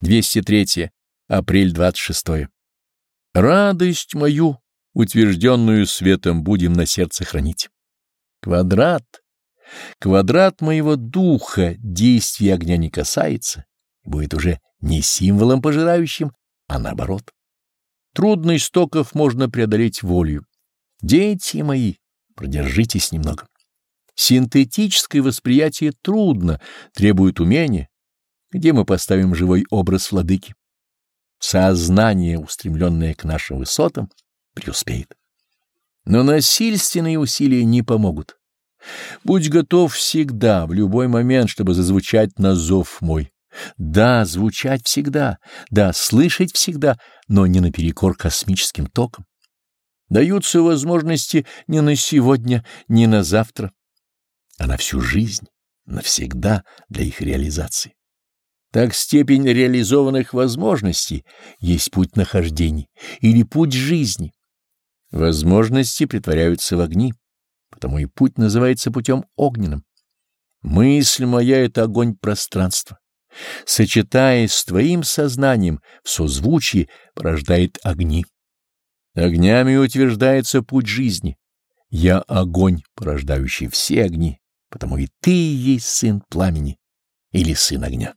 203. Апрель 26. Радость мою, утвержденную светом, будем на сердце хранить. Квадрат, квадрат моего духа действия огня не касается, будет уже не символом пожирающим, а наоборот. Трудный стоков можно преодолеть волю. Дети мои, продержитесь немного. Синтетическое восприятие трудно, требует умения. Где мы поставим живой образ владыки? Сознание, устремленное к нашим высотам, преуспеет. Но насильственные усилия не помогут. Будь готов всегда, в любой момент, чтобы зазвучать на зов мой. Да, звучать всегда, да, слышать всегда, но не наперекор космическим токам. Даются возможности не на сегодня, не на завтра, а на всю жизнь, навсегда для их реализации. Так степень реализованных возможностей есть путь нахождений или путь жизни. Возможности притворяются в огни, потому и путь называется путем огненным. Мысль моя — это огонь пространства. Сочетаясь с твоим сознанием в созвучии, порождает огни. Огнями утверждается путь жизни. Я — огонь, порождающий все огни, потому и ты есть сын пламени или сын огня.